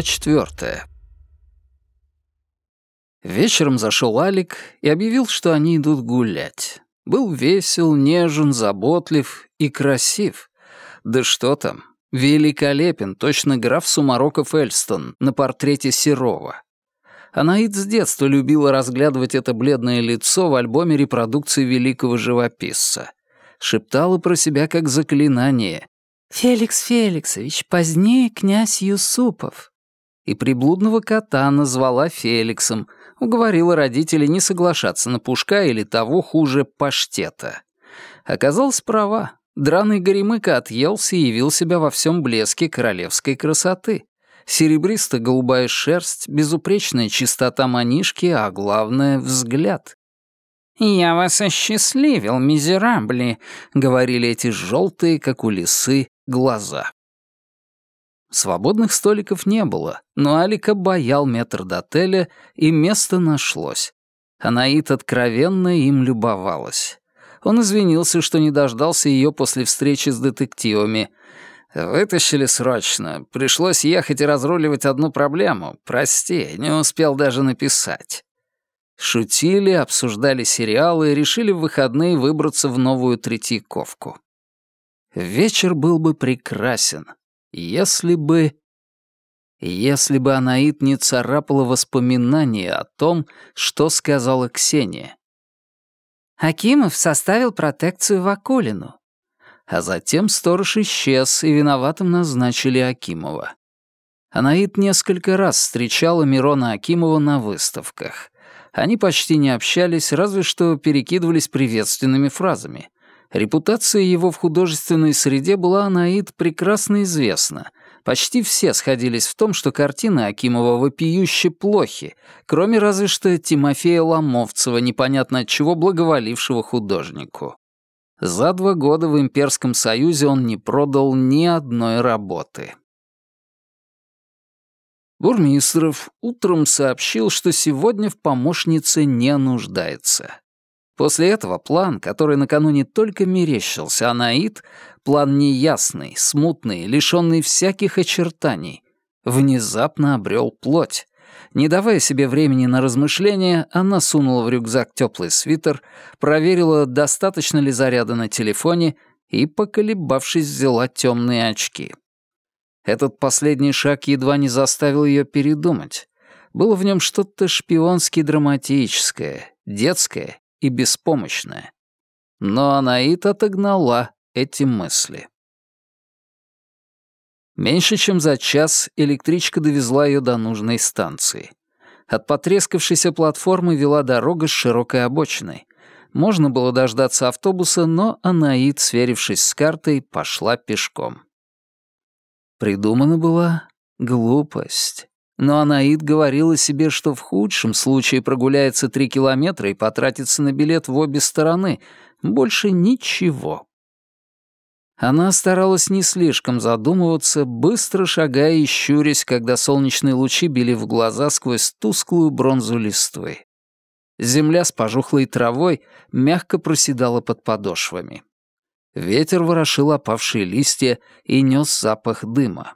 Глава четвертая. Вечером зашел Алик и объявил, что они идут гулять. Был весел, нежен, заботлив и красив. Да что там, великолепен, точно граф Сумароков Эльстон на портрете Серова. Анаид с детства любила разглядывать это бледное лицо в альбоме репродукции великого живописца. Шептала про себя как заклинание. «Феликс Феликсович, позднее князь Юсупов». И приблудного кота назвала Феликсом, уговорила родителей не соглашаться на Пушка или того хуже паштета. Оказалась права. Драный горемыка отъелся и явил себя во всем блеске королевской красоты. Серебристо-голубая шерсть, безупречная чистота манишки, а главное — взгляд. «Я вас осчастливил, мизерабли», — говорили эти желтые, как у лисы, глаза. Свободных столиков не было, но Алика боял метр до отеля, и место нашлось. Анаит откровенно им любовалась. Он извинился, что не дождался ее после встречи с детективами. «Вытащили срочно. Пришлось ехать и разруливать одну проблему. Прости, не успел даже написать». Шутили, обсуждали сериалы и решили в выходные выбраться в новую Третьяковку. Вечер был бы прекрасен, если бы... Если бы Анаит не царапала воспоминания о том, что сказала Ксения. Акимов составил протекцию Вакулину. А затем сторож исчез, и виноватым назначили Акимова. Анаит несколько раз встречала Мирона Акимова на выставках. Они почти не общались, разве что перекидывались приветственными фразами — Репутация его в художественной среде была Анаид прекрасно известна. Почти все сходились в том, что картины Акимова вопиюще плохи, кроме разве что Тимофея Ломовцева, непонятно от чего благоволившего художнику. За два года в Имперском Союзе он не продал ни одной работы. Бурмистров утром сообщил, что сегодня в помощнице не нуждается. После этого план, который накануне только мерещился Анаит, план неясный, смутный, лишённый всяких очертаний, внезапно обрел плоть. Не давая себе времени на размышления, она сунула в рюкзак теплый свитер, проверила, достаточно ли заряда на телефоне и, поколебавшись, взяла темные очки. Этот последний шаг едва не заставил ее передумать. Было в нем что-то шпионски драматическое, детское и беспомощная. Но Анаит отогнала эти мысли. Меньше чем за час электричка довезла ее до нужной станции. От потрескавшейся платформы вела дорога с широкой обочиной. Можно было дождаться автобуса, но Анаит, сверившись с картой, пошла пешком. Придумана была глупость. Но Анаид говорила себе, что в худшем случае прогуляется три километра и потратится на билет в обе стороны. Больше ничего. Она старалась не слишком задумываться, быстро шагая и щурясь, когда солнечные лучи били в глаза сквозь тусклую бронзу листвы. Земля с пожухлой травой мягко проседала под подошвами. Ветер ворошил опавшие листья и нес запах дыма.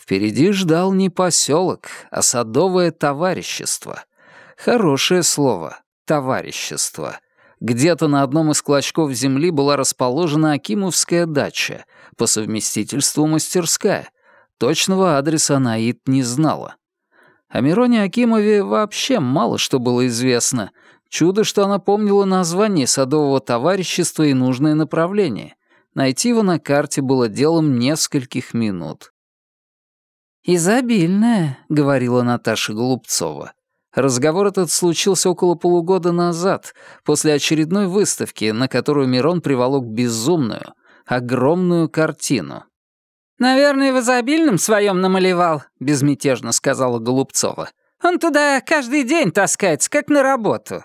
Впереди ждал не поселок, а садовое товарищество. Хорошее слово — товарищество. Где-то на одном из клочков земли была расположена Акимовская дача, по совместительству мастерская. Точного адреса Наид не знала. О Мироне Акимове вообще мало что было известно. Чудо, что она помнила название садового товарищества и нужное направление. Найти его на карте было делом нескольких минут. «Изобильная», — говорила Наташа Голубцова. Разговор этот случился около полугода назад, после очередной выставки, на которую Мирон приволок безумную, огромную картину. «Наверное, в изобильном своем намалевал», — безмятежно сказала Голубцова. «Он туда каждый день таскается, как на работу».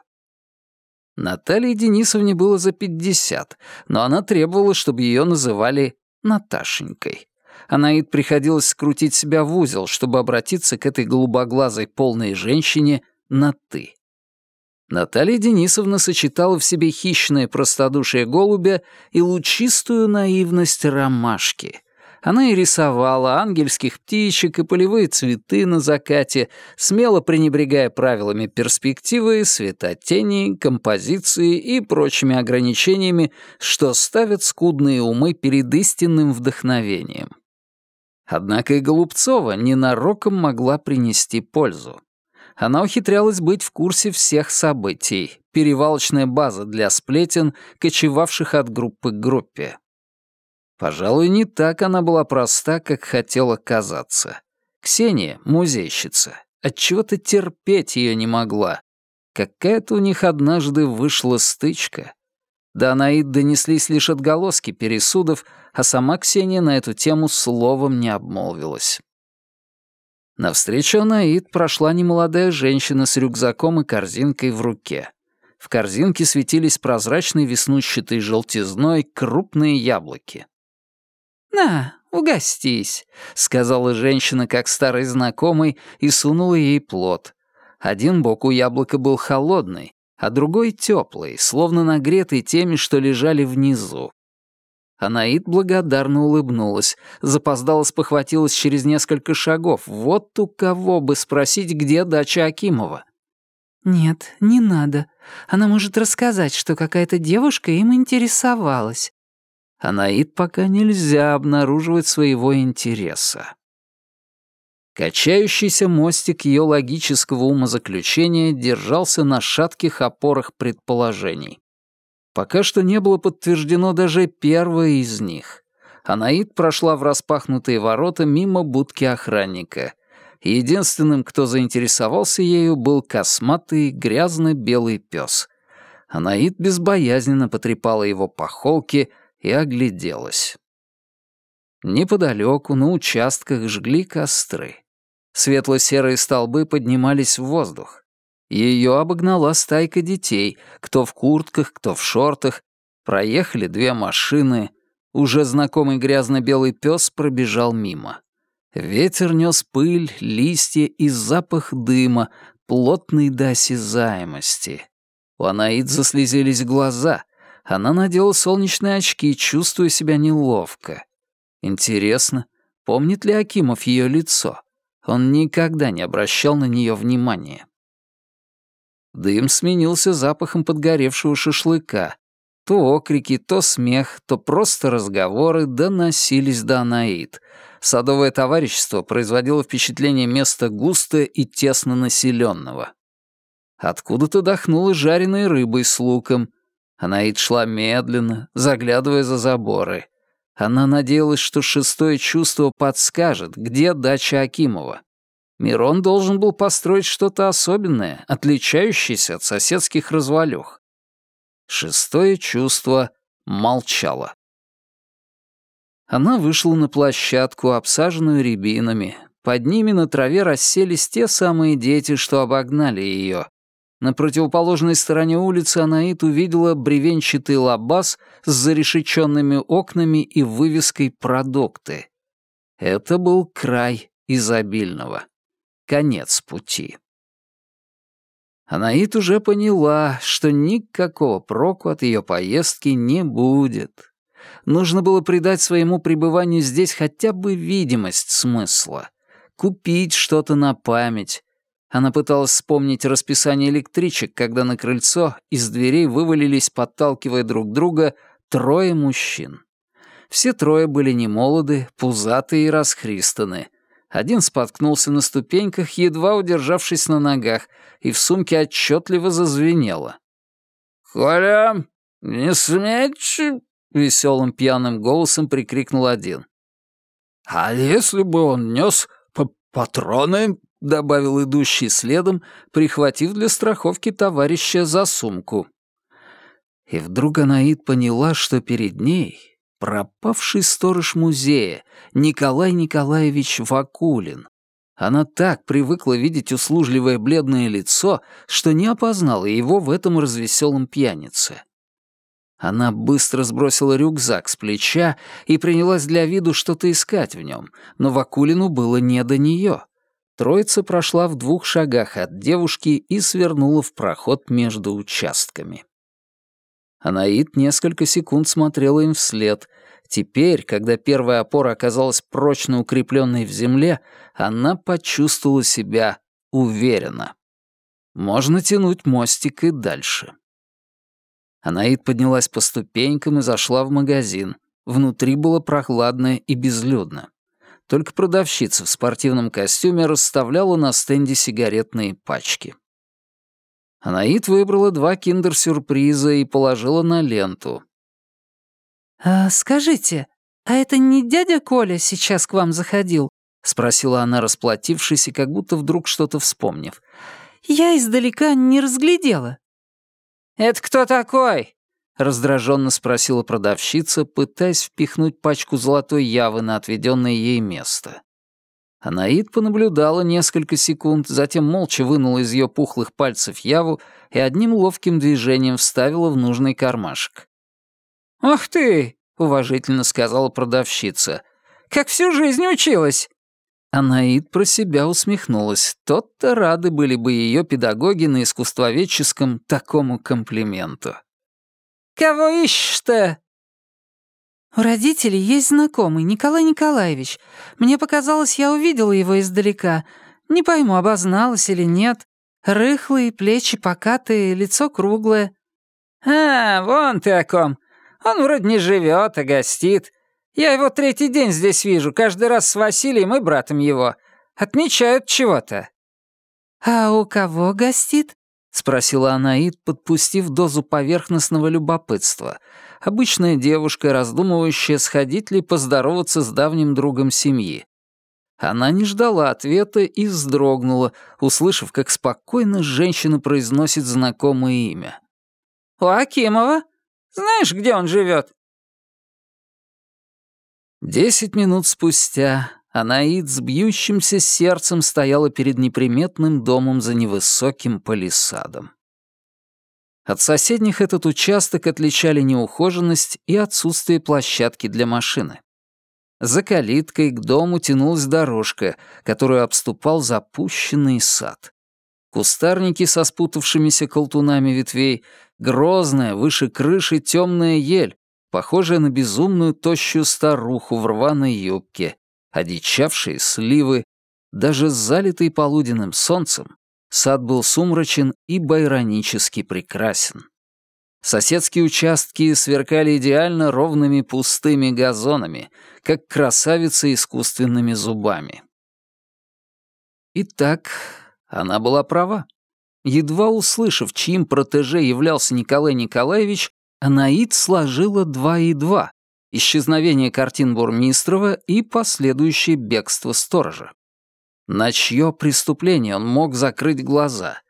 Наталье Денисовне было за пятьдесят, но она требовала, чтобы ее называли Наташенькой. Анаид приходилось скрутить себя в узел, чтобы обратиться к этой голубоглазой полной женщине на «ты». Наталья Денисовна сочетала в себе хищное простодушие голубя и лучистую наивность ромашки. Она и рисовала ангельских птичек и полевые цветы на закате, смело пренебрегая правилами перспективы, светотени, композиции и прочими ограничениями, что ставят скудные умы перед истинным вдохновением. Однако и Голубцова ненароком могла принести пользу. Она ухитрялась быть в курсе всех событий, перевалочная база для сплетен, кочевавших от группы к группе. Пожалуй, не так она была проста, как хотела казаться. Ксения, музейщица, отчего-то терпеть ее не могла. Какая-то у них однажды вышла стычка. До Анаид донеслись лишь отголоски пересудов, а сама Ксения на эту тему словом не обмолвилась. Навстречу Анаид прошла немолодая женщина с рюкзаком и корзинкой в руке. В корзинке светились прозрачной веснущатой желтизной крупные яблоки. «На, угостись», — сказала женщина как старый знакомый и сунула ей плод. Один бок у яблока был холодный, а другой теплый, словно нагретый теми, что лежали внизу. Анаид благодарно улыбнулась, запоздала спохватилась через несколько шагов. Вот у кого бы спросить, где дача Акимова. «Нет, не надо. Она может рассказать, что какая-то девушка им интересовалась. Анаид пока нельзя обнаруживать своего интереса. Качающийся мостик ее логического умозаключения держался на шатких опорах предположений. Пока что не было подтверждено даже первое из них. Анаид прошла в распахнутые ворота мимо будки охранника. Единственным, кто заинтересовался ею, был косматый грязно-белый пес. Анаид безбоязненно потрепала его по холке — и огляделась. Неподалеку, на участках, жгли костры. Светло-серые столбы поднимались в воздух. Ее обогнала стайка детей, кто в куртках, кто в шортах. Проехали две машины. Уже знакомый грязно-белый пес пробежал мимо. Ветер нес пыль, листья и запах дыма, плотный до осязаемости. У Анаид заслезились глаза — она надела солнечные очки, чувствуя себя неловко. Интересно, помнит ли Акимов ее лицо? Он никогда не обращал на нее внимания. Дым сменился запахом подгоревшего шашлыка. То окрики, то смех, то просто разговоры доносились до Анаид. Садовое товарищество производило впечатление места густо и тесно населенного. Откуда-то дохнуло жареной рыбой с луком, Анаид шла медленно, заглядывая за заборы. Она надеялась, что шестое чувство подскажет, где дача Акимова. Мирон должен был построить что-то особенное, отличающееся от соседских развалюх. Шестое чувство молчало. Она вышла на площадку, обсаженную рябинами. Под ними на траве расселись те самые дети, что обогнали ее. На противоположной стороне улицы Анаит увидела бревенчатый лабаз с зарешеченными окнами и вывеской «Продукты». Это был край изобильного. Конец пути. Анаит уже поняла, что никакого проку от ее поездки не будет. Нужно было придать своему пребыванию здесь хотя бы видимость смысла. Купить что-то на память, она пыталась вспомнить расписание электричек, когда на крыльцо из дверей вывалились, подталкивая друг друга, трое мужчин. Все трое были немолоды, пузатые и расхристаны. Один споткнулся на ступеньках, едва удержавшись на ногах, и в сумке отчетливо зазвенело. «Коля, не смейте!» — веселым пьяным голосом прикрикнул один. «А если бы он нес патроны — добавил идущий следом, прихватив для страховки товарища за сумку. И вдруг Анаид поняла, что перед ней пропавший сторож музея Николай Николаевич Вакулин. Она так привыкла видеть услужливое бледное лицо, что не опознала его в этом развеселом пьянице. Она быстро сбросила рюкзак с плеча и принялась для виду что-то искать в нем, но Вакулину было не до нее. Троица прошла в двух шагах от девушки и свернула в проход между участками. Анаит несколько секунд смотрела им вслед. Теперь, когда первая опора оказалась прочно укрепленной в земле, она почувствовала себя уверенно. Можно тянуть мостик и дальше. Анаид поднялась по ступенькам и зашла в магазин. Внутри было прохладно и безлюдно. Только продавщица в спортивном костюме расставляла на стенде сигаретные пачки. Анаид выбрала два киндер-сюрприза и положила на ленту. «А, «Скажите, а это не дядя Коля сейчас к вам заходил?» — спросила она, расплатившись и как будто вдруг что-то вспомнив. «Я издалека не разглядела». «Это кто такой?» — раздраженно спросила продавщица, пытаясь впихнуть пачку золотой явы на отведенное ей место. Анаид понаблюдала несколько секунд, затем молча вынула из ее пухлых пальцев яву и одним ловким движением вставила в нужный кармашек. «Ах ты!» — уважительно сказала продавщица. «Как всю жизнь училась!» Анаид про себя усмехнулась. Тот-то рады были бы ее педагоги на искусствоведческом такому комплименту. «Кого ищешь-то?» «У родителей есть знакомый, Николай Николаевич. Мне показалось, я увидела его издалека. Не пойму, обозналась или нет. Рыхлый, плечи покатые, лицо круглое». «А, вон ты о ком. Он вроде не живет, а гостит. Я его третий день здесь вижу, каждый раз с Василием и братом его. Отмечают чего-то». «А у кого гостит?» — спросила Анаид, подпустив дозу поверхностного любопытства. Обычная девушка, раздумывающая, сходить ли поздороваться с давним другом семьи. Она не ждала ответа и вздрогнула, услышав, как спокойно женщина произносит знакомое имя. «У Акимова? Знаешь, где он живет? Десять минут спустя Анаид с бьющимся сердцем стояла перед неприметным домом за невысоким палисадом. От соседних этот участок отличали неухоженность и отсутствие площадки для машины. За калиткой к дому тянулась дорожка, которую обступал запущенный сад. Кустарники со спутавшимися колтунами ветвей, грозная, выше крыши темная ель, похожая на безумную тощую старуху в рваной юбке, одичавшие сливы, даже залитый полуденным солнцем, Сад был сумрачен и байронически прекрасен. Соседские участки сверкали идеально ровными пустыми газонами, как красавицы искусственными зубами. Итак, она была права. Едва услышав, чьим протеже являлся Николай Николаевич, Анаид сложила два и два — исчезновение картин Бурмистрова и последующее бегство сторожа. На чье преступление он мог закрыть глаза?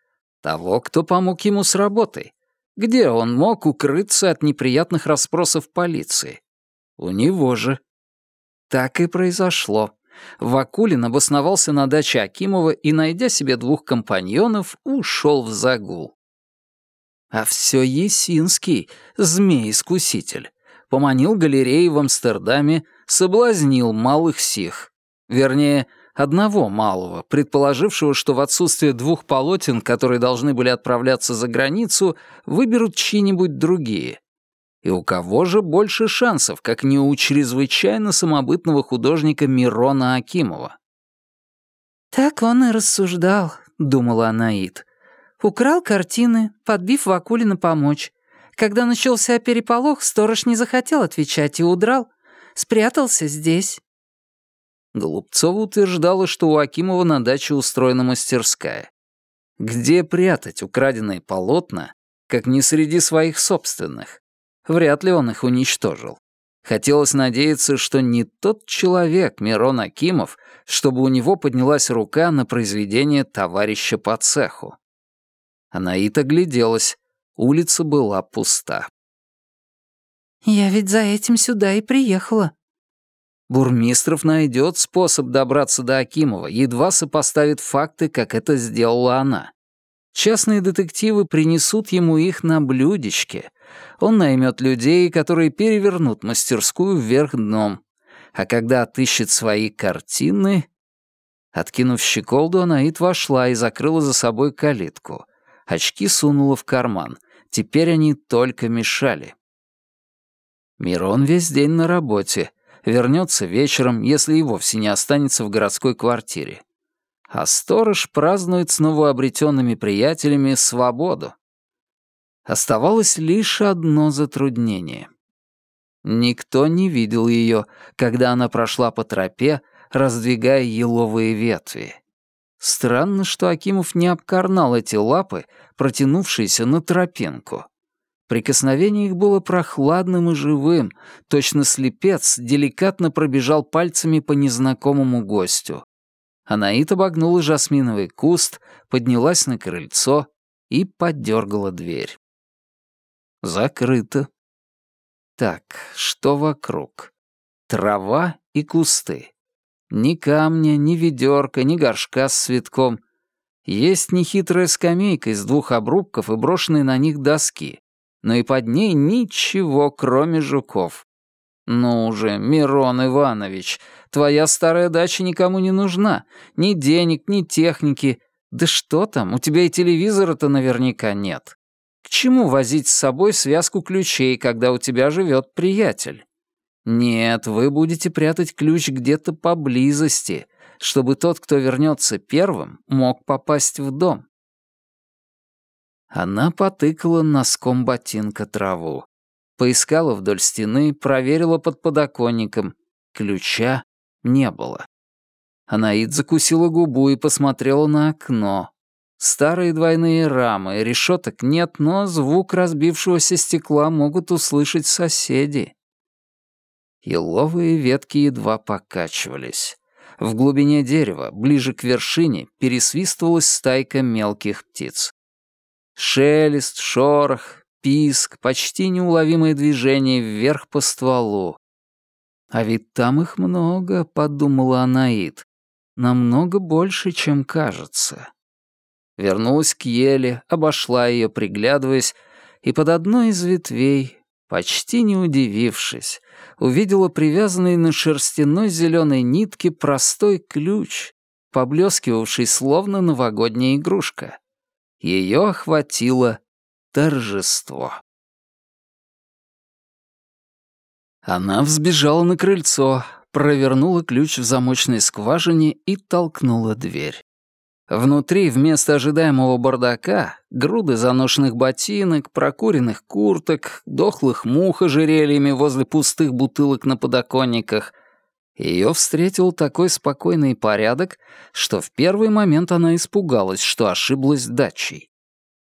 Того, кто помог ему с работой. Где он мог укрыться от неприятных расспросов полиции? У него же. Так и произошло. Вакулин обосновался на даче Акимова и, найдя себе двух компаньонов, ушел в загул. А все Есинский, змей-искуситель, поманил галереи в Амстердаме, соблазнил малых сих. Вернее, одного малого, предположившего, что в отсутствие двух полотен, которые должны были отправляться за границу, выберут чьи-нибудь другие. И у кого же больше шансов, как не у чрезвычайно самобытного художника Мирона Акимова? «Так он и рассуждал», — думала Анаит. «Украл картины, подбив Вакулина помочь. Когда начался переполох, сторож не захотел отвечать и удрал. Спрятался здесь. Голубцова утверждала, что у Акимова на даче устроена мастерская. Где прятать украденные полотна, как не среди своих собственных? Вряд ли он их уничтожил. Хотелось надеяться, что не тот человек, Мирон Акимов, чтобы у него поднялась рука на произведение товарища по цеху. Анаита гляделась. Улица была пуста. «Я ведь за этим сюда и приехала», Бурмистров найдет способ добраться до Акимова, едва сопоставит факты, как это сделала она. Частные детективы принесут ему их на блюдечке. Он наймет людей, которые перевернут мастерскую вверх дном. А когда отыщет свои картины... Откинув щеколду, Анаит вошла и закрыла за собой калитку. Очки сунула в карман. Теперь они только мешали. Мирон весь день на работе, вернется вечером, если и вовсе не останется в городской квартире. А сторож празднует с новообретенными приятелями свободу. Оставалось лишь одно затруднение. Никто не видел ее, когда она прошла по тропе, раздвигая еловые ветви. Странно, что Акимов не обкорнал эти лапы, протянувшиеся на тропинку. Прикосновение их было прохладным и живым, точно слепец деликатно пробежал пальцами по незнакомому гостю. Анаит обогнула жасминовый куст, поднялась на крыльцо и подергала дверь. Закрыто. Так, что вокруг? Трава и кусты. Ни камня, ни ведерка, ни горшка с цветком. Есть нехитрая скамейка из двух обрубков и брошенные на них доски но и под ней ничего, кроме жуков. «Ну уже, Мирон Иванович, твоя старая дача никому не нужна. Ни денег, ни техники. Да что там, у тебя и телевизора-то наверняка нет. К чему возить с собой связку ключей, когда у тебя живет приятель? Нет, вы будете прятать ключ где-то поблизости, чтобы тот, кто вернется первым, мог попасть в дом. Она потыкала носком ботинка траву. Поискала вдоль стены, проверила под подоконником. Ключа не было. Анаид закусила губу и посмотрела на окно. Старые двойные рамы, решеток нет, но звук разбившегося стекла могут услышать соседи. Еловые ветки едва покачивались. В глубине дерева, ближе к вершине, пересвистывалась стайка мелких птиц. Шелест, шорох, писк, почти неуловимое движение вверх по стволу. «А ведь там их много», — подумала Анаит. «Намного больше, чем кажется». Вернулась к еле, обошла ее, приглядываясь, и под одной из ветвей, почти не удивившись, увидела привязанный на шерстяной зеленой нитке простой ключ, поблескивавший словно новогодняя игрушка. Ее охватило торжество. Она взбежала на крыльцо, провернула ключ в замочной скважине и толкнула дверь. Внутри вместо ожидаемого бардака груды заношенных ботинок, прокуренных курток, дохлых мух ожерельями возле пустых бутылок на подоконниках — ее встретил такой спокойный порядок, что в первый момент она испугалась, что ошиблась дачей.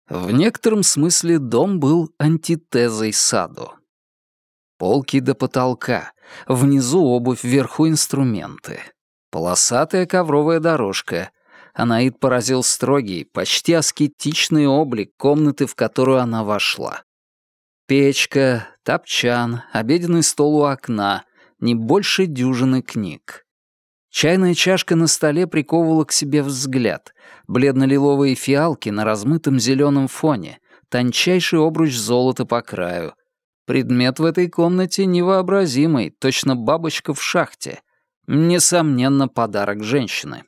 В некотором смысле дом был антитезой саду. Полки до потолка, внизу обувь, вверху инструменты. Полосатая ковровая дорожка. Анаид поразил строгий, почти аскетичный облик комнаты, в которую она вошла. Печка, топчан, обеденный стол у окна — не больше дюжины книг. Чайная чашка на столе приковывала к себе взгляд. Бледно-лиловые фиалки на размытом зеленом фоне, тончайший обруч золота по краю. Предмет в этой комнате невообразимый, точно бабочка в шахте. Несомненно, подарок женщины.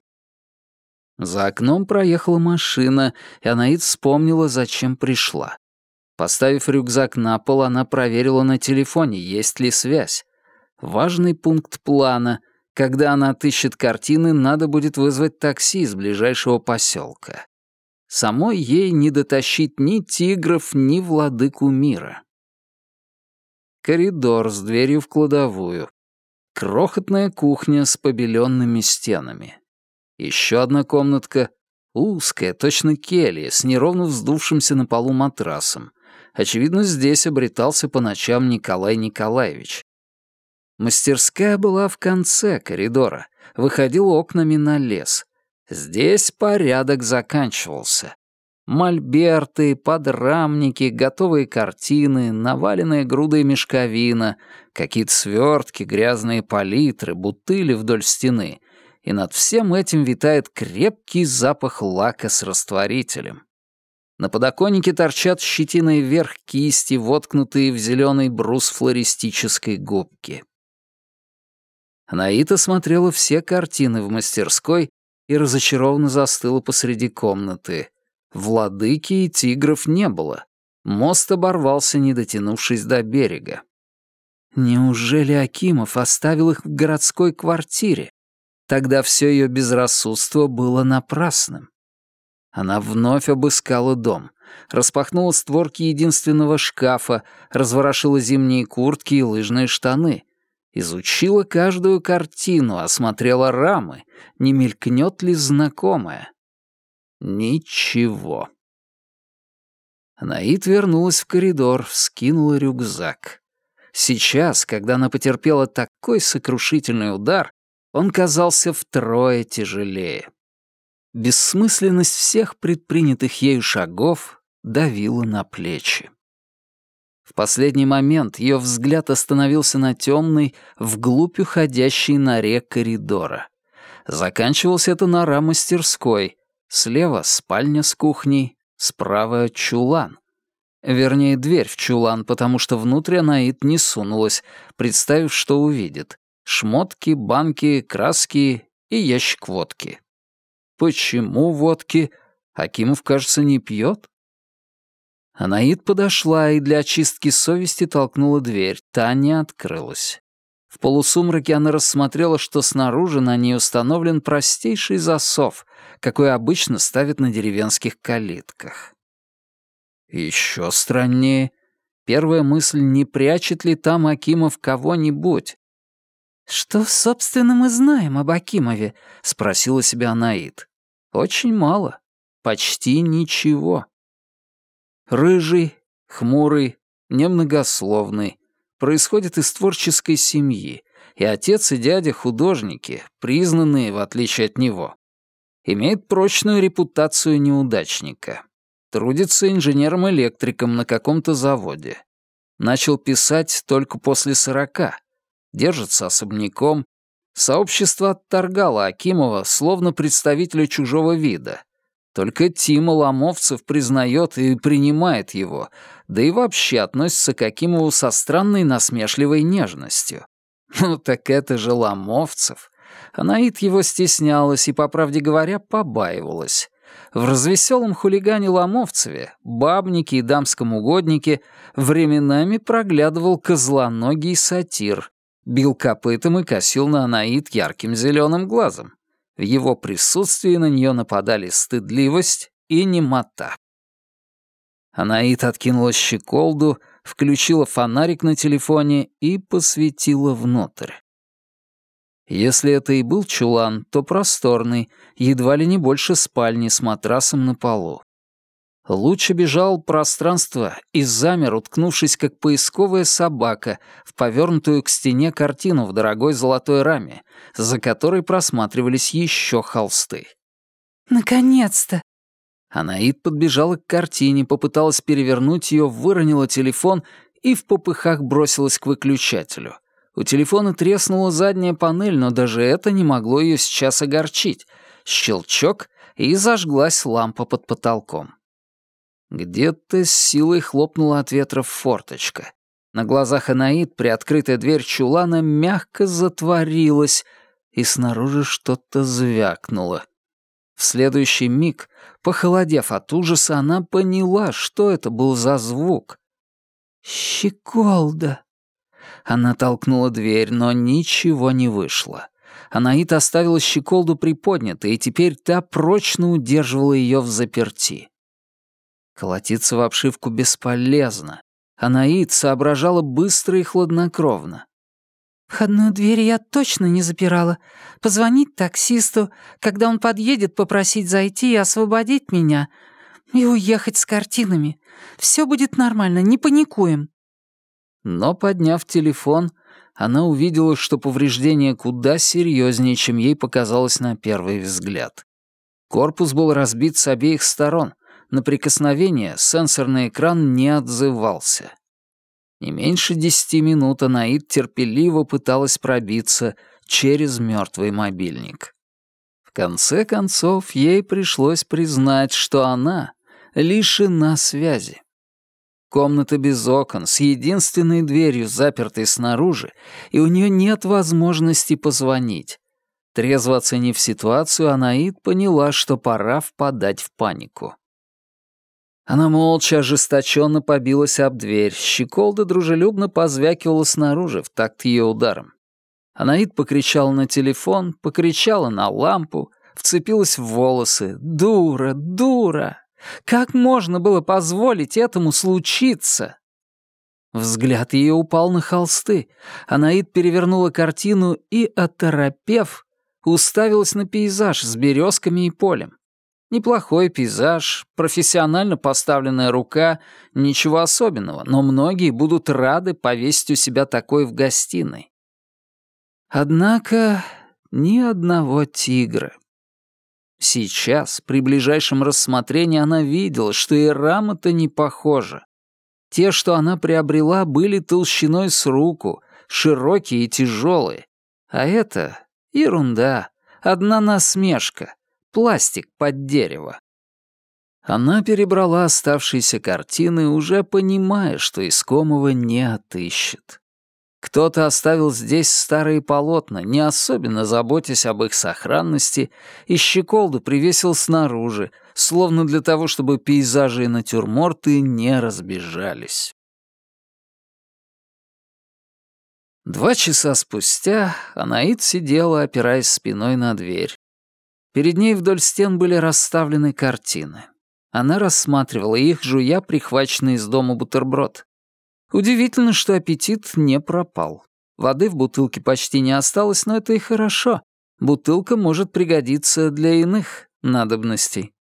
За окном проехала машина, и Анаид вспомнила, зачем пришла. Поставив рюкзак на пол, она проверила на телефоне, есть ли связь. Важный пункт плана. Когда она отыщет картины, надо будет вызвать такси из ближайшего поселка. Самой ей не дотащить ни тигров, ни владыку мира. Коридор с дверью в кладовую. Крохотная кухня с побеленными стенами. Еще одна комнатка, узкая, точно келья, с неровно вздувшимся на полу матрасом. Очевидно, здесь обретался по ночам Николай Николаевич. Мастерская была в конце коридора, выходила окнами на лес. Здесь порядок заканчивался. Мольберты, подрамники, готовые картины, наваленная грудой мешковина, какие-то свертки, грязные палитры, бутыли вдоль стены. И над всем этим витает крепкий запах лака с растворителем. На подоконнике торчат щетиной вверх кисти, воткнутые в зеленый брус флористической губки. Анаита смотрела все картины в мастерской и разочарованно застыла посреди комнаты. Владыки и тигров не было. Мост оборвался, не дотянувшись до берега. Неужели Акимов оставил их в городской квартире? Тогда все ее безрассудство было напрасным. Она вновь обыскала дом, распахнула створки единственного шкафа, разворошила зимние куртки и лыжные штаны, изучила каждую картину, осмотрела рамы, не мелькнет ли знакомое. Ничего. Наид вернулась в коридор, вскинула рюкзак. Сейчас, когда она потерпела такой сокрушительный удар, он казался втрое тяжелее. Бессмысленность всех предпринятых ею шагов давила на плечи. Последний момент ее взгляд остановился на темной, вглубь уходящей норе коридора. Заканчивался это нора мастерской. Слева — спальня с кухней, справа — чулан. Вернее, дверь в чулан, потому что внутрь Анаит не сунулась, представив, что увидит. Шмотки, банки, краски и ящик водки. Почему водки? Акимов, кажется, не пьет. Анаид подошла и для очистки совести толкнула дверь. Та не открылась. В полусумраке она рассмотрела, что снаружи на ней установлен простейший засов, какой обычно ставят на деревенских калитках. Еще страннее. Первая мысль, не прячет ли там Акимов кого-нибудь. «Что, собственно, мы знаем об Акимове?» — спросила себя Анаид. «Очень мало. Почти ничего». Рыжий, хмурый, немногословный, происходит из творческой семьи, и отец и дядя художники, признанные, в отличие от него. Имеет прочную репутацию неудачника. Трудится инженером-электриком на каком-то заводе. Начал писать только после сорока, держится особняком. Сообщество отторгало Акимова, словно представителя чужого вида. Только Тима Ломовцев признает и принимает его, да и вообще относится к Акимову со странной насмешливой нежностью. Ну так это же Ломовцев. Анаит его стеснялась и, по правде говоря, побаивалась. В развеселом хулигане Ломовцеве, бабнике и дамском угоднике временами проглядывал козлоногий сатир, бил копытом и косил на Анаит ярким зеленым глазом. В его присутствии на нее нападали стыдливость и немота. Анаит откинула щеколду, включила фонарик на телефоне и посветила внутрь. Если это и был чулан, то просторный, едва ли не больше спальни с матрасом на полу. Луч обежал пространство и замер, уткнувшись, как поисковая собака, в повернутую к стене картину в дорогой золотой раме, за которой просматривались еще холсты. «Наконец-то!» Анаид подбежала к картине, попыталась перевернуть ее, выронила телефон и в попыхах бросилась к выключателю. У телефона треснула задняя панель, но даже это не могло ее сейчас огорчить. Щелчок, и зажглась лампа под потолком. Где-то с силой хлопнула от ветра форточка. На глазах Анаид приоткрытая дверь чулана мягко затворилась, и снаружи что-то звякнуло. В следующий миг, похолодев от ужаса, она поняла, что это был за звук. «Щеколда!» Она толкнула дверь, но ничего не вышло. Анаит оставила щеколду приподнятой, и теперь та прочно удерживала ее в заперти. Колотиться в обшивку бесполезно. Анаит соображала быстро и хладнокровно. «Входную дверь я точно не запирала. Позвонить таксисту, когда он подъедет, попросить зайти и освободить меня. И уехать с картинами. Все будет нормально, не паникуем». Но, подняв телефон, она увидела, что повреждение куда серьезнее, чем ей показалось на первый взгляд. Корпус был разбит с обеих сторон, на прикосновение сенсорный экран не отзывался. Не меньше десяти минут Анаид терпеливо пыталась пробиться через мертвый мобильник. В конце концов, ей пришлось признать, что она лишена связи. Комната без окон, с единственной дверью, запертой снаружи, и у нее нет возможности позвонить. Трезво оценив ситуацию, Анаид поняла, что пора впадать в панику. Она молча ожесточенно побилась об дверь. Щеколда дружелюбно позвякивала снаружи в такт ее ударом. Анаид покричала на телефон, покричала на лампу, вцепилась в волосы. «Дура, дура! Как можно было позволить этому случиться?» Взгляд ее упал на холсты. Анаид перевернула картину и, оторопев, уставилась на пейзаж с березками и полем. Неплохой пейзаж, профессионально поставленная рука, ничего особенного, но многие будут рады повесить у себя такой в гостиной. Однако ни одного тигра. Сейчас, при ближайшем рассмотрении, она видела, что и рама-то не похожа. Те, что она приобрела, были толщиной с руку, широкие и тяжелые. А это ерунда, одна насмешка, пластик под дерево. Она перебрала оставшиеся картины, уже понимая, что искомого не отыщет. Кто-то оставил здесь старые полотна, не особенно заботясь об их сохранности, и щеколду привесил снаружи, словно для того, чтобы пейзажи и натюрморты не разбежались. Два часа спустя Анаит сидела, опираясь спиной на дверь. Перед ней вдоль стен были расставлены картины. Она рассматривала их, жуя прихваченный из дома бутерброд. Удивительно, что аппетит не пропал. Воды в бутылке почти не осталось, но это и хорошо. Бутылка может пригодиться для иных надобностей.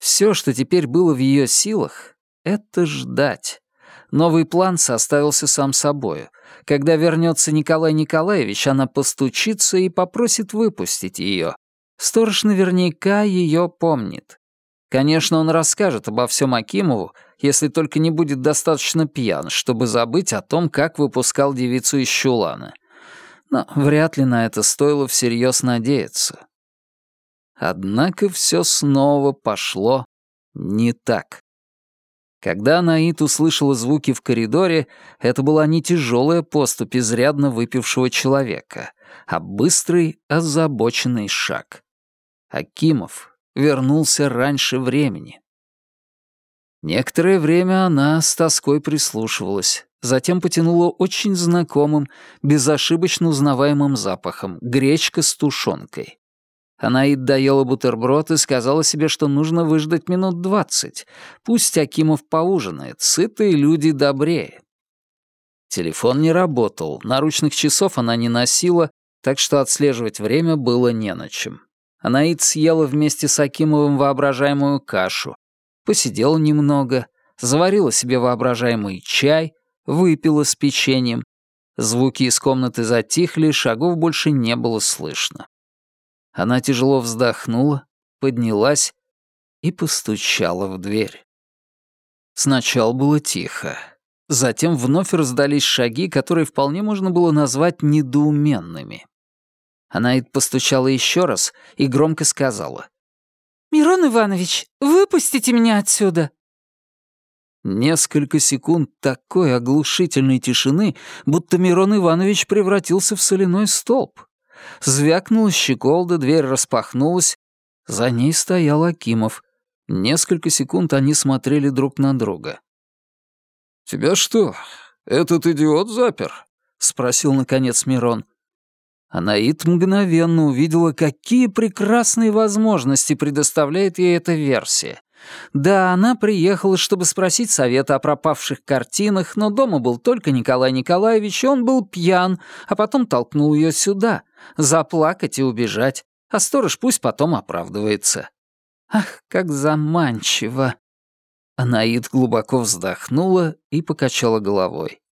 Все, что теперь было в ее силах, — это ждать. Новый план составился сам собою. Когда вернется Николай Николаевич, она постучится и попросит выпустить ее. Сторож наверняка ее помнит. Конечно, он расскажет обо всем Акимову, если только не будет достаточно пьян, чтобы забыть о том, как выпускал девицу из чулана. Но вряд ли на это стоило всерьез надеяться. Однако все снова пошло не так. Когда Наид услышала звуки в коридоре, это была не тяжелая поступь изрядно выпившего человека, а быстрый, озабоченный шаг. Акимов вернулся раньше времени. Некоторое время она с тоской прислушивалась, затем потянула очень знакомым, безошибочно узнаваемым запахом — гречка с тушенкой. Она и доела бутерброд и сказала себе, что нужно выждать минут двадцать. Пусть Акимов поужинает, сытые люди добрее. Телефон не работал, наручных часов она не носила, так что отслеживать время было не на чем. Анаид съела вместе с Акимовым воображаемую кашу, посидела немного, заварила себе воображаемый чай, выпила с печеньем. Звуки из комнаты затихли, шагов больше не было слышно. Она тяжело вздохнула, поднялась и постучала в дверь. Сначала было тихо. Затем вновь раздались шаги, которые вполне можно было назвать недоуменными. Она и постучала еще раз и громко сказала. «Мирон Иванович, выпустите меня отсюда!» Несколько секунд такой оглушительной тишины, будто Мирон Иванович превратился в соляной столб. Звякнула щеколда, дверь распахнулась. За ней стоял Акимов. Несколько секунд они смотрели друг на друга. «Тебя что, этот идиот запер?» — спросил, наконец, Мирон. Анаит мгновенно увидела, какие прекрасные возможности предоставляет ей эта версия. Да, она приехала, чтобы спросить совета о пропавших картинах, но дома был только Николай Николаевич, и он был пьян, а потом толкнул ее сюда, заплакать и убежать, а сторож пусть потом оправдывается. Ах, как заманчиво! Анаит глубоко вздохнула и покачала головой.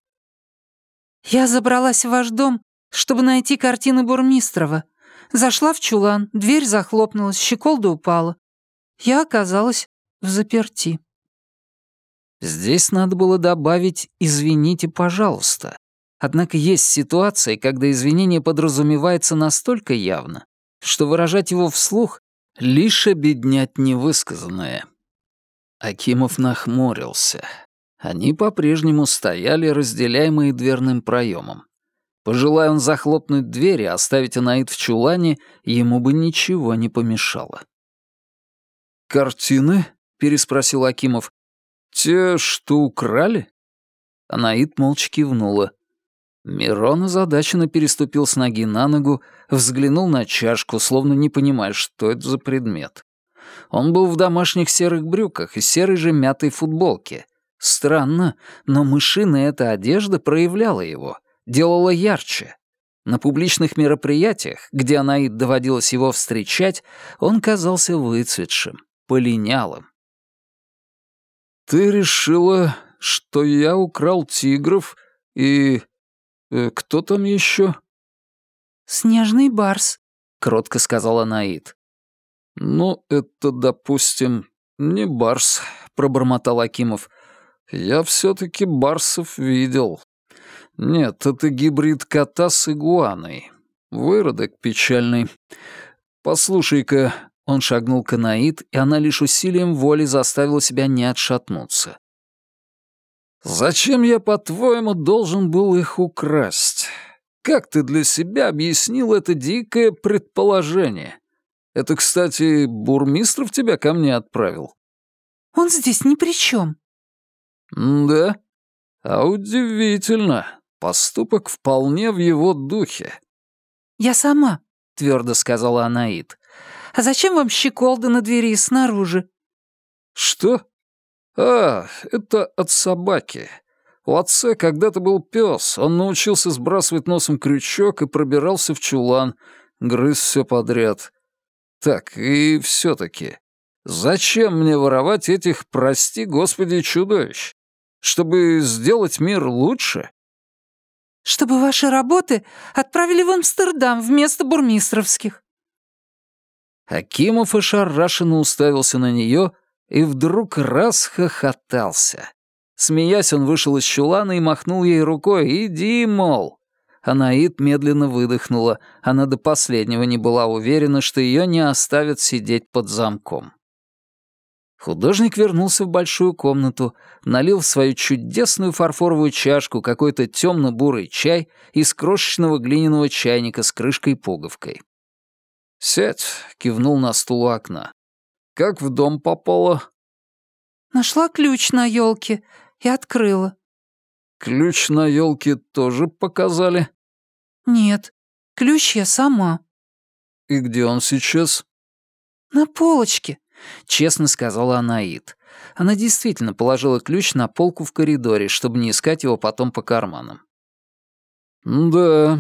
«Я забралась в ваш дом чтобы найти картины Бурмистрова. Зашла в чулан, дверь захлопнулась, щеколда упала. Я оказалась в заперти. Здесь надо было добавить «извините, пожалуйста». Однако есть ситуации, когда извинение подразумевается настолько явно, что выражать его вслух — лишь обеднять невысказанное. Акимов нахмурился. Они по-прежнему стояли, разделяемые дверным проемом. Пожелая он захлопнуть дверь и оставить Анаит в чулане, ему бы ничего не помешало. «Картины?» — переспросил Акимов. «Те, что украли?» Анаит молча кивнула. Мирон озадаченно переступил с ноги на ногу, взглянул на чашку, словно не понимая, что это за предмет. Он был в домашних серых брюках и серой же мятой футболке. Странно, но мышиная эта одежда проявляла его, делала ярче. На публичных мероприятиях, где Анаид доводилось его встречать, он казался выцветшим, полинялым. «Ты решила, что я украл тигров и... Э, кто там еще?» «Снежный барс», — кротко сказала Наид. «Ну, это, допустим, не барс», — пробормотал Акимов. «Я все-таки барсов видел. Нет, это гибрид кота с игуаной. Выродок печальный. Послушай-ка...» Он шагнул к Анаид, и она лишь усилием воли заставила себя не отшатнуться. «Зачем я, по-твоему, должен был их украсть? Как ты для себя объяснил это дикое предположение? Это, кстати, Бурмистров тебя ко мне отправил?» «Он здесь ни при чем». «Да? А удивительно. Поступок вполне в его духе». «Я сама», — твердо сказала Анаит. «А зачем вам щеколда на двери снаружи?» «Что? А, это от собаки. У отца когда-то был пес. Он научился сбрасывать носом крючок и пробирался в чулан, грыз все подряд. Так, и все-таки, зачем мне воровать этих, прости господи, чудовищ? Чтобы сделать мир лучше? Чтобы ваши работы отправили в Амстердам вместо бурмистровских. Акимов ошарашенно уставился на нее и вдруг расхохотался. Смеясь, он вышел из чулана и махнул ей рукой. «Иди, мол!» Анаит медленно выдохнула. Она до последнего не была уверена, что ее не оставят сидеть под замком. Художник вернулся в большую комнату, налил в свою чудесную фарфоровую чашку какой-то темно-бурый чай из крошечного глиняного чайника с крышкой-пуговкой. «Сядь», — кивнул на стул у окна. «Как в дом попала?» «Нашла ключ на елке и открыла». «Ключ на елке тоже показали?» «Нет, ключ я сама». «И где он сейчас?» «На полочке», — честно сказала Анаит. Она действительно положила ключ на полку в коридоре, чтобы не искать его потом по карманам. «Да,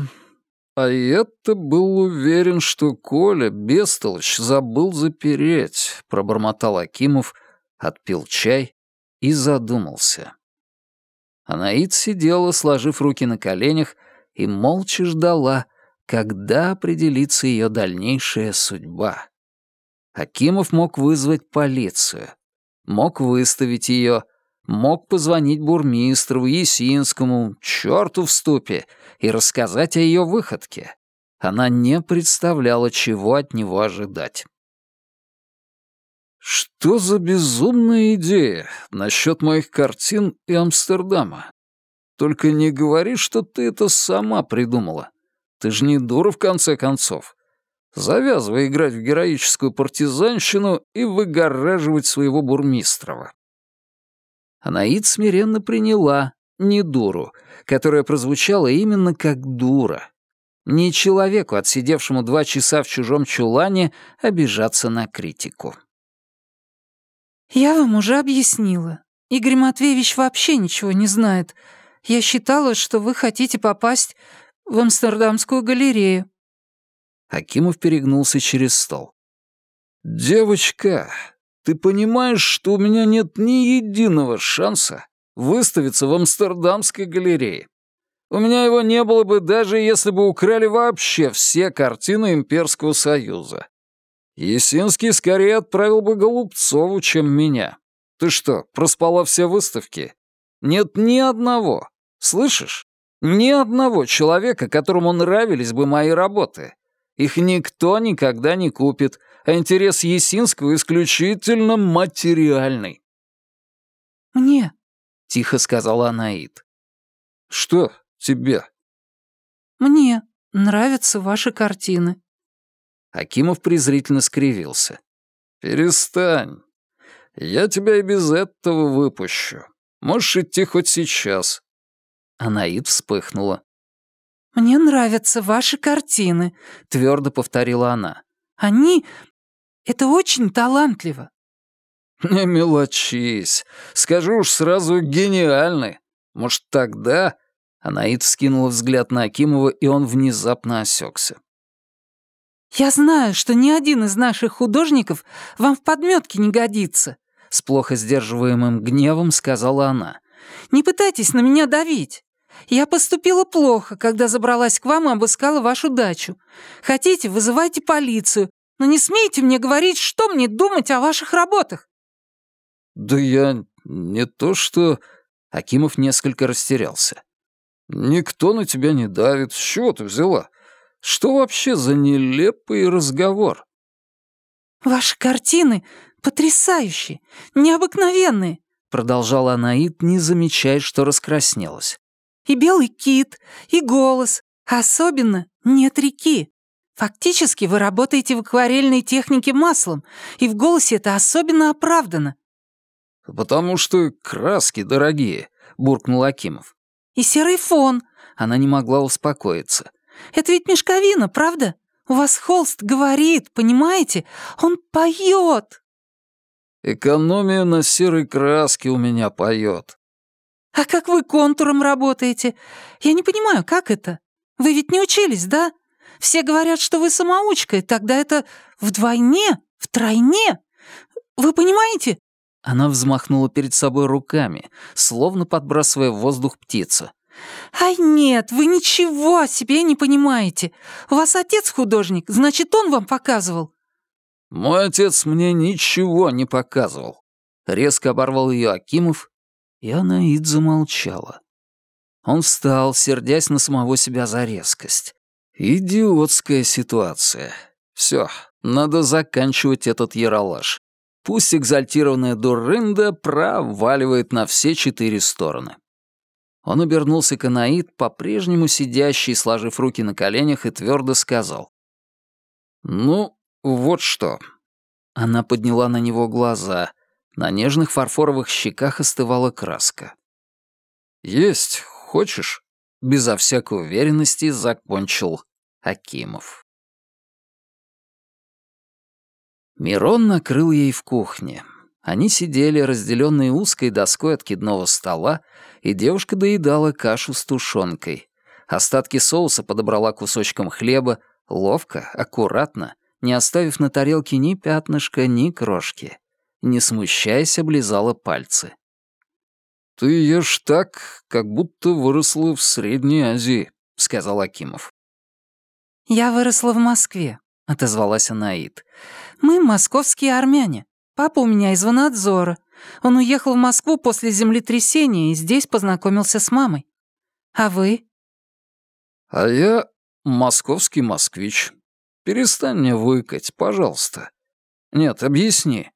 а я-то был уверен, что Коля, бестолочь, забыл запереть», — пробормотал Акимов, отпил чай и задумался. Анаит сидела, сложив руки на коленях, и молча ждала, когда определится ее дальнейшая судьба. Акимов мог вызвать полицию, мог выставить ее, мог позвонить бурмистру, Есинскому, черту в ступе, и рассказать о ее выходке. Она не представляла, чего от него ожидать. «Что за безумная идея насчет моих картин и Амстердама? Только не говори, что ты это сама придумала. Ты же не дура, в конце концов. Завязывай играть в героическую партизанщину и выгораживать своего Бурмистрова». Анаид смиренно приняла не дуру, которая прозвучала именно как дура. Не человеку, отсидевшему два часа в чужом чулане, обижаться на критику. «Я вам уже объяснила. Игорь Матвеевич вообще ничего не знает. Я считала, что вы хотите попасть в Амстердамскую галерею». Акимов перегнулся через стол. «Девочка, ты понимаешь, что у меня нет ни единого шанса выставиться в Амстердамской галерее? У меня его не было бы, даже если бы украли вообще все картины Имперского Союза. Есинский скорее отправил бы Голубцову, чем меня. Ты что, проспала все выставки? Нет ни одного. Слышишь? Ни одного человека, которому нравились бы мои работы. Их никто никогда не купит, а интерес Есинского исключительно материальный. «Мне», — тихо сказала Анаит. «Что тебе?» «Мне нравятся ваши картины». Акимов презрительно скривился. «Перестань. Я тебя и без этого выпущу. Можешь идти хоть сейчас». Анаид вспыхнула. «Мне нравятся ваши картины», — твердо повторила она. «Они... Это очень талантливо». «Не мелочись. Скажу уж сразу гениальный. Может, тогда...» Анаид вскинула взгляд на Акимова, и он внезапно осекся. «Я знаю, что ни один из наших художников вам в подметке не годится», — с плохо сдерживаемым гневом сказала она. «Не пытайтесь на меня давить. Я поступила плохо, когда забралась к вам и обыскала вашу дачу. Хотите, вызывайте полицию, но не смейте мне говорить, что мне думать о ваших работах». «Да я не то что...» Акимов несколько растерялся. «Никто на тебя не давит. С чего ты взяла? Что вообще за нелепый разговор?» «Ваши картины потрясающие, необыкновенные», продолжала Анаит, не замечая, что раскраснелась. «И белый кит, и голос, а особенно нет реки. Фактически вы работаете в акварельной технике маслом, и в голосе это особенно оправдано». «Потому что краски дорогие», — буркнул Акимов. «И серый фон», — она не могла успокоиться. Это ведь мешковина, правда? У вас холст говорит, понимаете? Он поет. Экономия на серой краске у меня поет. А как вы контуром работаете? Я не понимаю, как это? Вы ведь не учились, да? Все говорят, что вы самоучка, и тогда это вдвойне, втройне. Вы понимаете? Она взмахнула перед собой руками, словно подбрасывая в воздух птицу. «Ай, нет, вы ничего о себе не понимаете. У вас отец художник, значит, он вам показывал». «Мой отец мне ничего не показывал», — резко оборвал ее Акимов, и Анаид замолчала. Он встал, сердясь на самого себя за резкость. «Идиотская ситуация. Все, надо заканчивать этот яролаж. Пусть экзальтированная дурында проваливает на все четыре стороны». Он обернулся к Анаид, по-прежнему сидящий, сложив руки на коленях, и твердо сказал. «Ну, вот что». Она подняла на него глаза. На нежных фарфоровых щеках остывала краска. «Есть хочешь?» Безо всякой уверенности закончил Акимов. Мирон накрыл ей в кухне. Они сидели, разделенные узкой доской откидного стола, и девушка доедала кашу с тушенкой. Остатки соуса подобрала кусочком хлеба, ловко, аккуратно, не оставив на тарелке ни пятнышка, ни крошки. Не смущаясь, облизала пальцы. «Ты ешь так, как будто выросла в Средней Азии», — сказал Акимов. «Я выросла в Москве», — отозвалась Анаит. «Мы московские армяне. Папа у меня из Ванадзора. Он уехал в Москву после землетрясения и здесь познакомился с мамой. А вы?» «А я московский москвич. Перестань мне выкать, пожалуйста. Нет, объясни.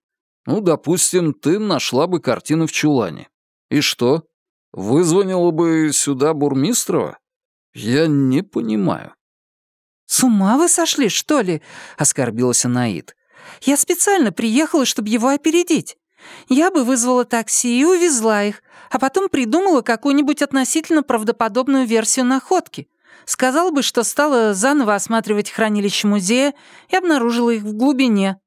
Ну, допустим, ты нашла бы картину в чулане. И что? Вызвонила бы сюда Бурмистрова? Я не понимаю». «С ума вы сошли, что ли?» — оскорбилась Анаит. Я специально приехала, чтобы его опередить. Я бы вызвала такси и увезла их, а потом придумала какую-нибудь относительно правдоподобную версию находки. Сказала бы, что стала заново осматривать хранилище музея и обнаружила их в глубине.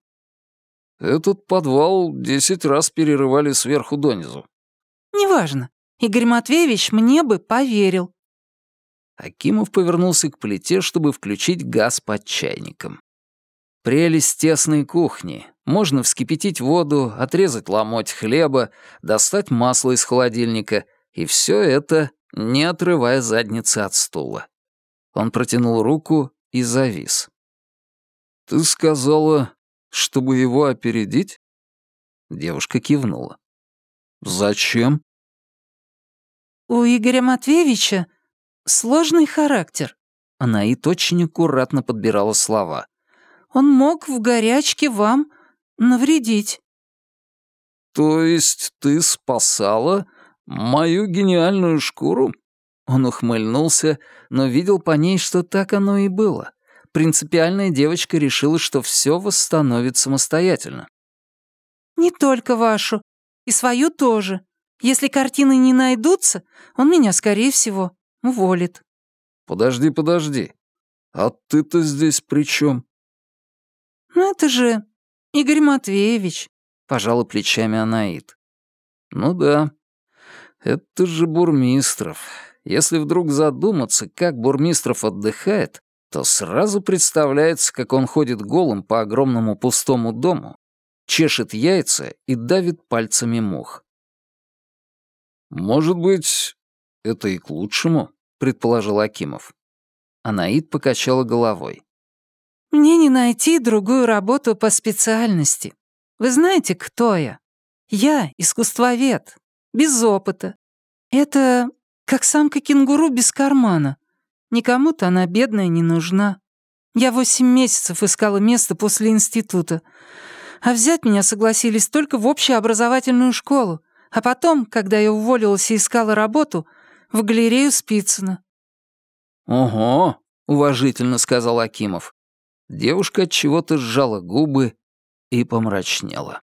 Этот подвал десять раз перерывали сверху донизу. Неважно. Игорь Матвеевич мне бы поверил. Акимов повернулся к плите, чтобы включить газ под чайником. Прелесть тесной кухни. Можно вскипятить воду, отрезать ломоть хлеба, достать масло из холодильника, и все это, не отрывая задницы от стула. Он протянул руку и завис. «Ты сказала, чтобы его опередить?» Девушка кивнула. «Зачем?» «У Игоря Матвеевича сложный характер». Она и очень аккуратно подбирала слова. Он мог в горячке вам навредить». «То есть ты спасала мою гениальную шкуру?» Он ухмыльнулся, но видел по ней, что так оно и было. Принципиальная девочка решила, что все восстановит самостоятельно. «Не только вашу. И свою тоже. Если картины не найдутся, он меня, скорее всего, уволит». «Подожди, подожди. А ты-то здесь при чем? «Ну это же Игорь Матвеевич», — пожала плечами Анаит. «Ну да. Это же Бурмистров. Если вдруг задуматься, как Бурмистров отдыхает, то сразу представляется, как он ходит голым по огромному пустому дому, чешет яйца и давит пальцами мух. «Может быть, это и к лучшему», — предположил Акимов. Анаид покачала головой. «Мне не найти другую работу по специальности. Вы знаете, кто я? Я искусствовед, без опыта. Это как самка кенгуру без кармана. Никому-то она бедная не нужна. Я восемь месяцев искала место после института. А взять меня согласились только в общеобразовательную школу. А потом, когда я уволилась и искала работу, в галерею Спицына. «Ого», — уважительно сказал Акимов. Девушка от чего-то сжала губы и помрачнела.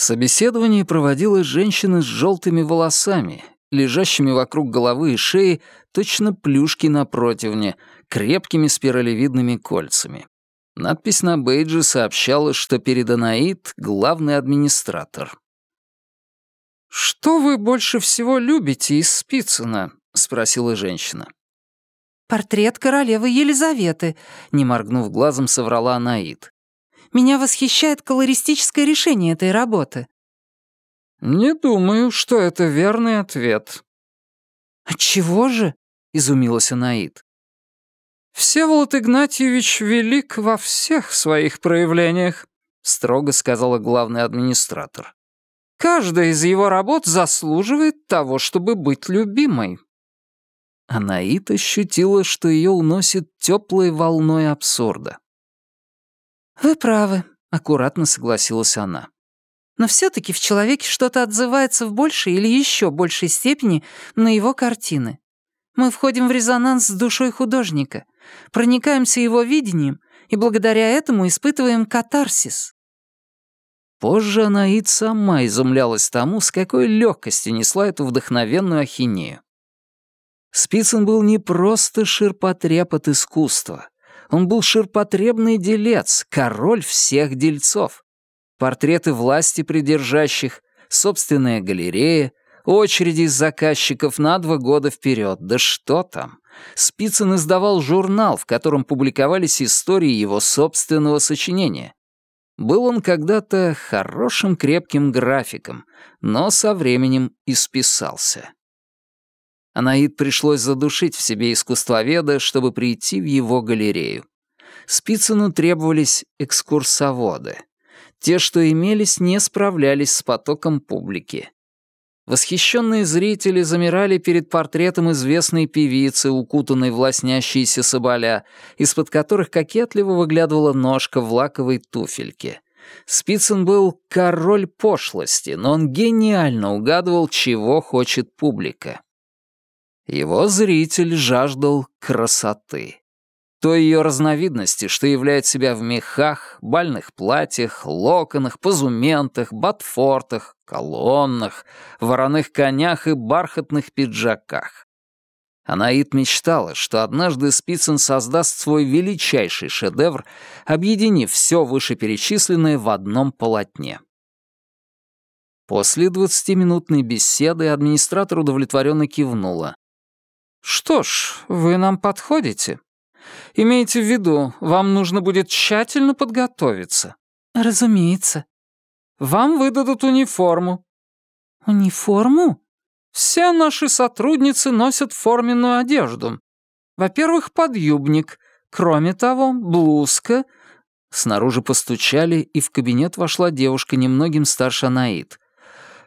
Собеседование проводила женщина с желтыми волосами, лежащими вокруг головы и шеи точно плюшки на противне, крепкими спиралевидными кольцами. Надпись на бейджи сообщала, что перед Анаид главный администратор. «Что вы больше всего любите из Спицына?» — спросила женщина. «Портрет королевы Елизаветы», — не моргнув глазом, соврала Анаид. Меня восхищает колористическое решение этой работы». «Не думаю, что это верный ответ». «Отчего же?» — изумилась Анаид. «Всеволод Игнатьевич велик во всех своих проявлениях», — строго сказала главный администратор. «Каждая из его работ заслуживает того, чтобы быть любимой». Анаит ощутила, что ее уносит теплой волной абсурда. «Вы правы», — аккуратно согласилась она. «Но все-таки в человеке что-то отзывается в большей или еще большей степени на его картины. Мы входим в резонанс с душой художника, проникаемся его видением и благодаря этому испытываем катарсис». Позже Анаид сама изумлялась тому, с какой легкостью несла эту вдохновенную ахинею. Спицын был не просто ширпотреб от искусства. Он был ширпотребный делец, король всех дельцов. Портреты власти придержащих, собственная галерея, очереди из заказчиков на два года вперед. Да что там? Спицын издавал журнал, в котором публиковались истории его собственного сочинения. Был он когда-то хорошим крепким графиком, но со временем исписался. Анаид пришлось задушить в себе искусствоведа, чтобы прийти в его галерею. Спицыну требовались экскурсоводы. Те, что имелись, не справлялись с потоком публики. Восхищенные зрители замирали перед портретом известной певицы, укутанной в лоснящиеся соболя, из-под которых кокетливо выглядывала ножка в лаковой туфельке. Спицын был король пошлости, но он гениально угадывал, чего хочет публика. Его зритель жаждал красоты. Той ее разновидности, что являет себя в мехах, бальных платьях, локонах, позументах, ботфортах, колоннах, вороных конях и бархатных пиджаках. Анаит мечтала, что однажды Спицын создаст свой величайший шедевр, объединив все вышеперечисленное в одном полотне. После двадцатиминутной беседы администратор удовлетворенно кивнула. «Что ж, вы нам подходите. Имейте в виду, вам нужно будет тщательно подготовиться». «Разумеется». «Вам выдадут униформу». «Униформу?» «Все наши сотрудницы носят форменную одежду. Во-первых, подъюбник. Кроме того, блузка». Снаружи постучали, и в кабинет вошла девушка немногим старше Анаид.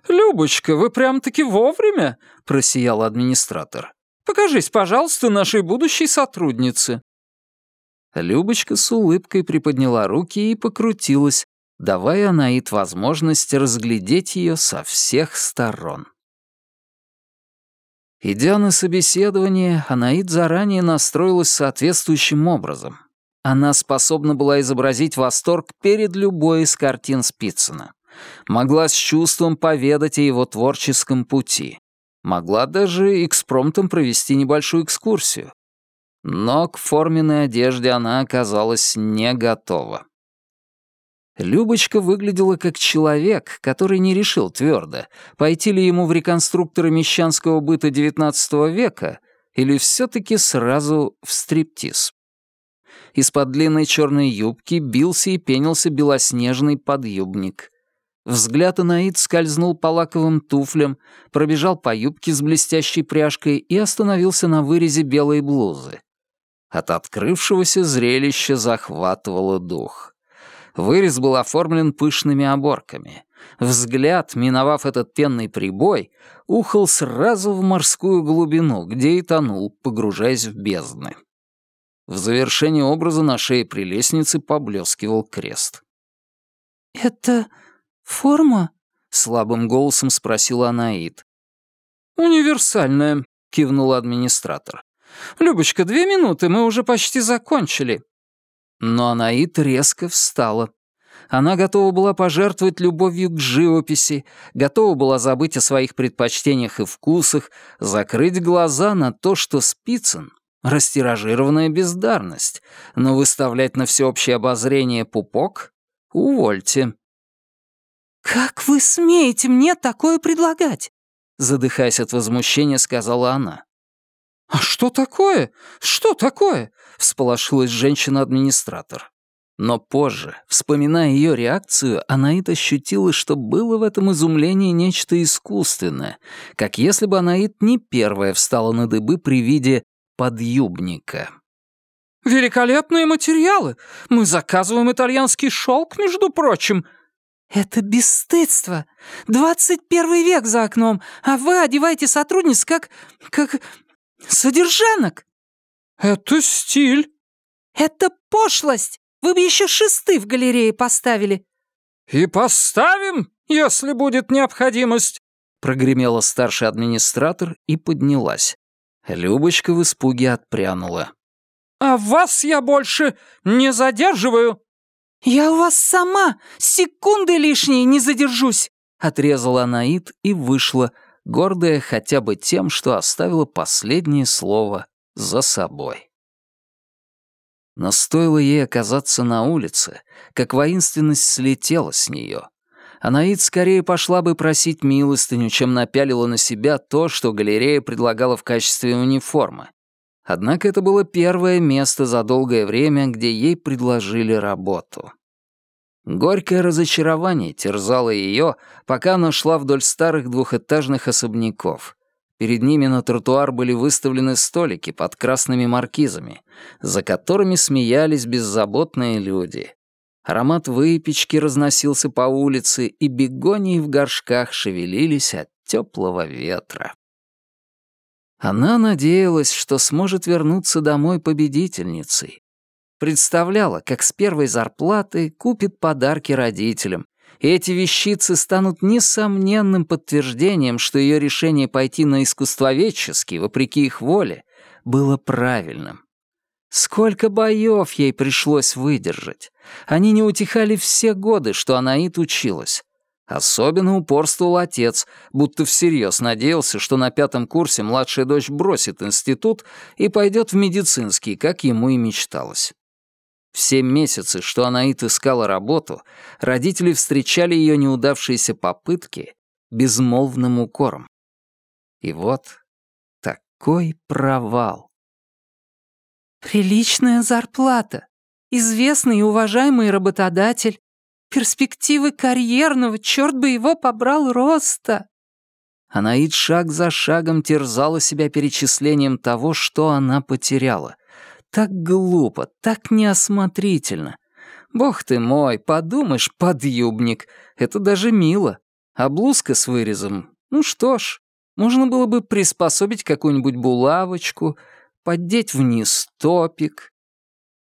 «Любочка, вы прям-таки вовремя?» — просиял администратор. Покажись, пожалуйста, нашей будущей сотруднице». Любочка с улыбкой приподняла руки и покрутилась, давая Анаит возможность разглядеть ее со всех сторон. Идя на собеседование, Анаид заранее настроилась соответствующим образом. Она способна была изобразить восторг перед любой из картин Спицына. Могла с чувством поведать о его творческом пути. Могла даже экспромтом провести небольшую экскурсию. Но к форменной одежде она оказалась не готова. Любочка выглядела как человек, который не решил твердо, пойти ли ему в реконструкторы мещанского быта XIX века или все-таки сразу в стриптиз. Из-под длинной черной юбки бился и пенился белоснежный подъюбник. Взгляд Анаид скользнул по лаковым туфлям, пробежал по юбке с блестящей пряжкой и остановился на вырезе белой блузы. От открывшегося зрелища захватывало дух. Вырез был оформлен пышными оборками. Взгляд, миновав этот пенный прибой, ухал сразу в морскую глубину, где и тонул, погружаясь в бездны. В завершении образа на шее прелестницы поблескивал крест. «Это форма?» — слабым голосом спросила Анаид. «Универсальная», — кивнул администратор. «Любочка, две минуты, мы уже почти закончили». Но Анаид резко встала. Она готова была пожертвовать любовью к живописи, готова была забыть о своих предпочтениях и вкусах, закрыть глаза на то, что Спицын Растиражированная бездарность, но выставлять на всеобщее обозрение пупок — увольте. «Как вы смеете мне такое предлагать?» Задыхаясь от возмущения, сказала она. «А что такое? Что такое?» — всполошилась женщина-администратор. Но позже, вспоминая ее реакцию, Анаит ощутила, что было в этом изумлении нечто искусственное, как если бы Анаит не первая встала на дыбы при виде подъюбника. «Великолепные материалы! Мы заказываем итальянский шелк, между прочим!» «Это бесстыдство! Двадцать первый век за окном, а вы одеваете сотрудниц как... как... содержанок!» «Это стиль!» «Это пошлость! Вы бы еще шесты в галерее поставили!» «И поставим, если будет необходимость!» Прогремела старший администратор и поднялась. Любочка в испуге отпрянула. «А вас я больше не задерживаю!» «Я у вас сама секунды лишние не задержусь!» Отрезала Анаит и вышла, гордая хотя бы тем, что оставила последнее слово за собой. Но стоило ей оказаться на улице, как воинственность слетела с нее, Анаид скорее пошла бы просить милостыню, чем напялила на себя то, что галерея предлагала в качестве униформы. Однако это было первое место за долгое время, где ей предложили работу. Горькое разочарование терзало ее, пока она шла вдоль старых двухэтажных особняков. Перед ними на тротуар были выставлены столики под красными маркизами, за которыми смеялись беззаботные люди. Аромат выпечки разносился по улице, и бегонии в горшках шевелились от теплого ветра. Она надеялась, что сможет вернуться домой победительницей. Представляла, как с первой зарплаты купит подарки родителям, и эти вещицы станут несомненным подтверждением, что ее решение пойти на искусствоведческий, вопреки их воле, было правильным. Сколько боев ей пришлось выдержать. Они не утихали все годы, что Анаит училась. Особенно упорствовал отец, будто всерьез надеялся, что на пятом курсе младшая дочь бросит институт и пойдет в медицинский, как ему и мечталось. Все месяцы, что Анаит искала работу, родители встречали ее неудавшиеся попытки безмолвным укором. И вот такой провал. Приличная зарплата, известный и уважаемый работодатель, перспективы карьерного, черт бы его побрал, роста. Анаид шаг за шагом терзала себя перечислением того, что она потеряла. Так глупо, так неосмотрительно. Бог ты мой, подумаешь, подъюбник, это даже мило. А блузка с вырезом, ну что ж, можно было бы приспособить какую-нибудь булавочку, поддеть вниз топик.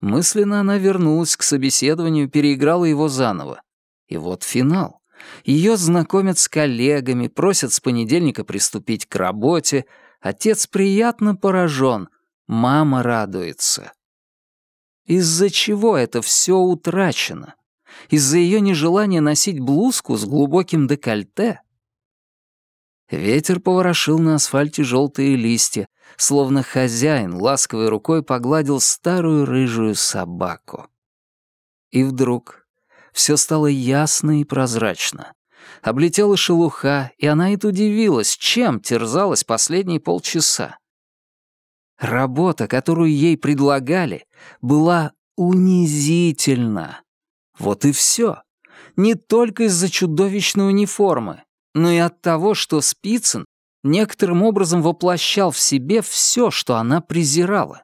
Мысленно она вернулась к собеседованию, переиграла его заново. И вот финал. Ее знакомят с коллегами, просят с понедельника приступить к работе, Отец приятно поражен, мама радуется. Из-за чего это все утрачено? Из-за ее нежелания носить блузку с глубоким декольте? Ветер поворошил на асфальте желтые листья, словно хозяин ласковой рукой погладил старую рыжую собаку. И вдруг все стало ясно и прозрачно. Облетела шелуха, и она и удивилась, чем терзалась последние полчаса. Работа, которую ей предлагали, была унизительна. Вот и все. Не только из-за чудовищной униформы, но и от того, что Спицын некоторым образом воплощал в себе все, что она презирала.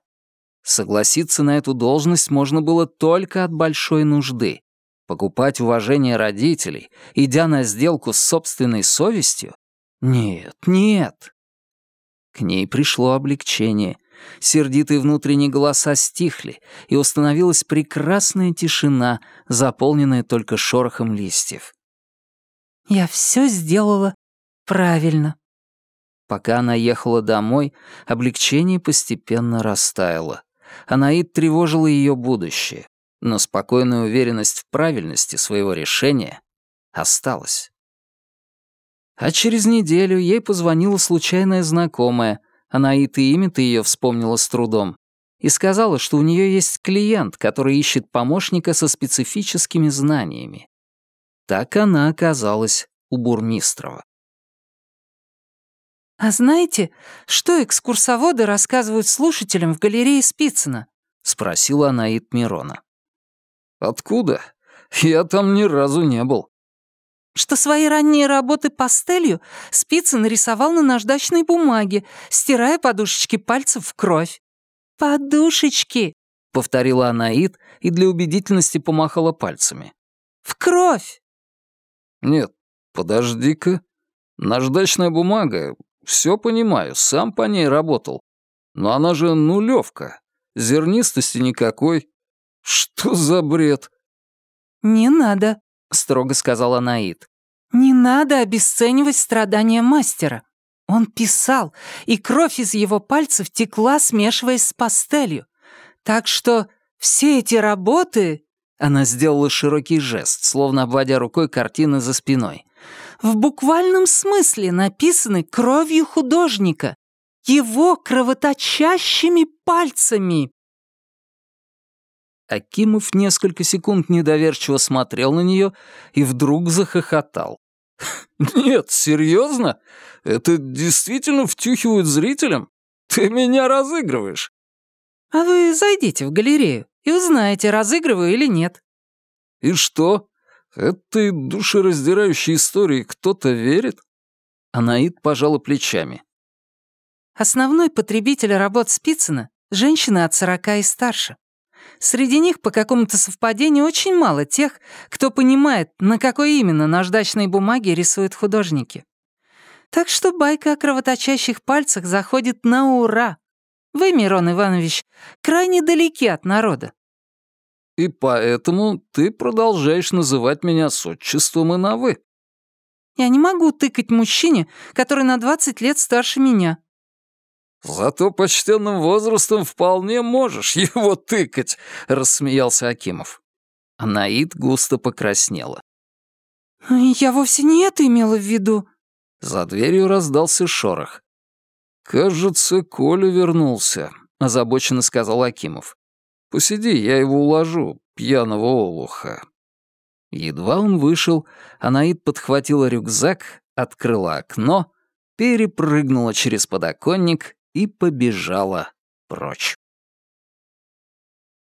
Согласиться на эту должность можно было только от большой нужды. Покупать уважение родителей, идя на сделку с собственной совестью? Нет, нет. К ней пришло облегчение. Сердитые внутренние голоса стихли, и установилась прекрасная тишина, заполненная только шорохом листьев. «Я все сделала правильно». Пока она ехала домой, облегчение постепенно растаяло. Анаид тревожила ее будущее, но спокойная уверенность в правильности своего решения осталась. А через неделю ей позвонила случайная знакомая, Анаит и имя-то ее вспомнила с трудом, и сказала, что у нее есть клиент, который ищет помощника со специфическими знаниями. Так она оказалась у Бурмистрова. «А знаете, что экскурсоводы рассказывают слушателям в галерее Спицына?» — спросила Анаит Мирона. «Откуда? Я там ни разу не был», что свои ранние работы пастелью Спицын рисовал на наждачной бумаге, стирая подушечки пальцев в кровь. «Подушечки!» — повторила Анаид и для убедительности помахала пальцами. «В кровь!» «Нет, подожди-ка. Наждачная бумага. Все понимаю, сам по ней работал. Но она же нулевка. Зернистости никакой. Что за бред?» «Не надо», — строго сказала Наид. «Не надо обесценивать страдания мастера. Он писал, и кровь из его пальцев текла, смешиваясь с пастелью. Так что все эти работы...» Она сделала широкий жест, словно обводя рукой картины за спиной. «В буквальном смысле написаны кровью художника, его кровоточащими пальцами». Акимов несколько секунд недоверчиво смотрел на нее и вдруг захохотал. «Нет, серьезно? Это действительно втюхивают зрителям? Ты меня разыгрываешь!» «А вы зайдите в галерею и узнаете, разыгрываю или нет». «И что? Этой душераздирающей истории кто-то верит?» Анаид пожала плечами. «Основной потребитель работ Спицына — женщины от сорока и старше. Среди них по какому-то совпадению очень мало тех, кто понимает, на какой именно наждачной бумаге рисуют художники. Так что байка о кровоточащих пальцах заходит на ура. Вы, Мирон Иванович, крайне далеки от народа. И поэтому ты продолжаешь называть меня с отчеством и на «вы». Я не могу тыкать мужчине, который на 20 лет старше меня. «Зато почтенным возрастом вполне можешь его тыкать», — рассмеялся Акимов. Анаид густо покраснела. «Я вовсе не это имела в виду». За дверью раздался шорох. «Кажется, Коля вернулся», — озабоченно сказал Акимов. «Посиди, я его уложу, пьяного олуха». Едва он вышел, Анаид подхватила рюкзак, открыла окно, перепрыгнула через подоконник и побежала прочь.